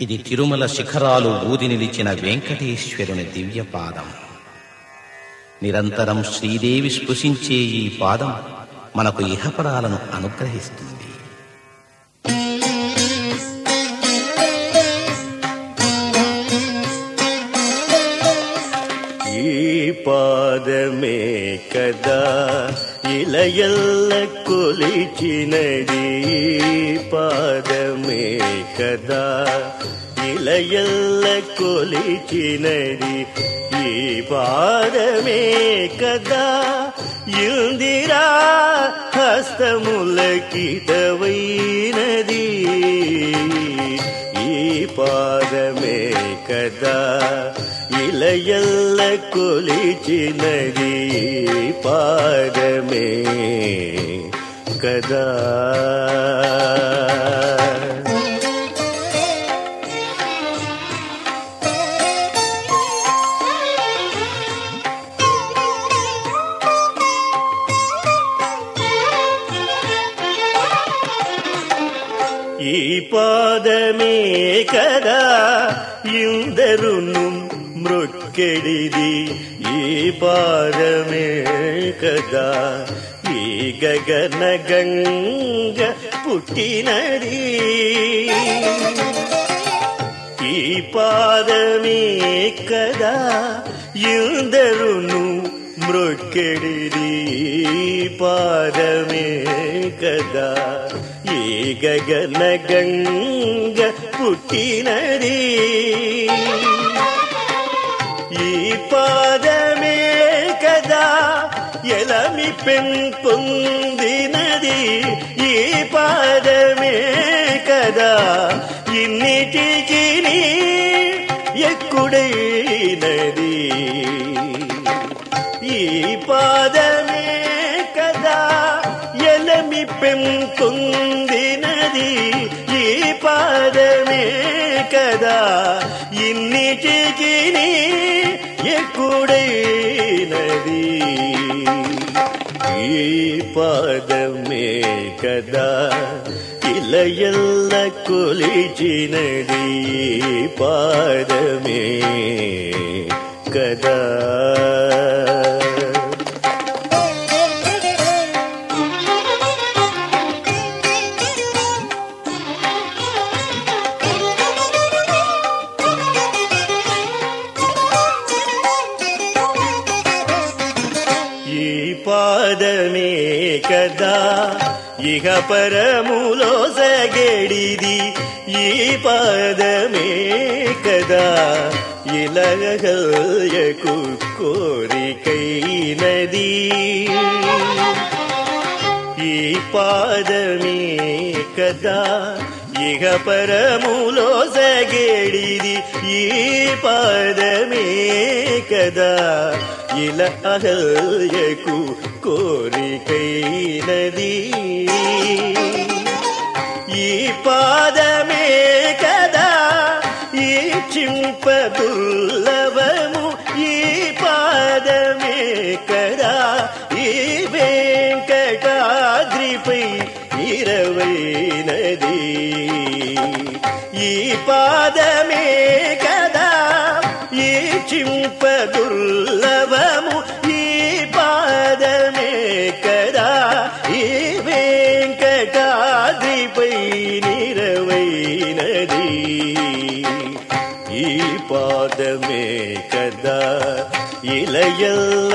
ఇది తిరుమల శిఖరాలు ఊది నిలిచిన వెంకటేశ్వరుని దివ్య పాదం నిరంతరం శ్రీదేవి స్పృశించే ఈ పాదం మనకు ఇహపరాలను అనుగ్రహిస్తుంది. ఈ పాదమే కదా ఇలయల్ల కొలిచినది పాదమే కదా. ఇలయల్ల కొలిచినది ఈ పాదమే కదా. ఇందిరా హస్తములకితవైనది ఈ పాద కదా ఇలయల్ల కొలిచినది పాదమే కదా. ఈ పాదమే కదా ఇందరును మృక్కెడిది. ఈ పాదమే కదా ఈ గగన గంగ పుట్టినది. ఈ పాదమే కదా ఏ గగన గంగ పుట్టినది. ఈ పాదమే కదా ఎలమి పెంపొందినది. ఈ పాదమే కదా ఇన్నిటికి ఎక్కుడైనది. ఈ పాదమే పెంపొందినది ఈ పాదమే కదా. ఇన్నిటికి ఎక్కుడైనది ఈ పాదమే కదా. ఇలయల్ల కొలిచినది పాదమే కదా. పదమే కదా. ఇహ పరములో సగడిది ఈ పదమే కదా. ఇలగల్యకు కోరికైనది. ఈ పాదమే కదా. ఇహ పరములో సగడిది ఈ పాదమే కదా. ఇల అహల్యకు కోరికైనది. ఈ పాదమే కదా ఈ చింప దుర్లభము ఈ పాదమే కదా ఈ వెంకటాద్రిపై ఇరవైనది. ఈ పాదమే కదా ఈ చింప ఈ పాదమే కదా ఇలయల్ల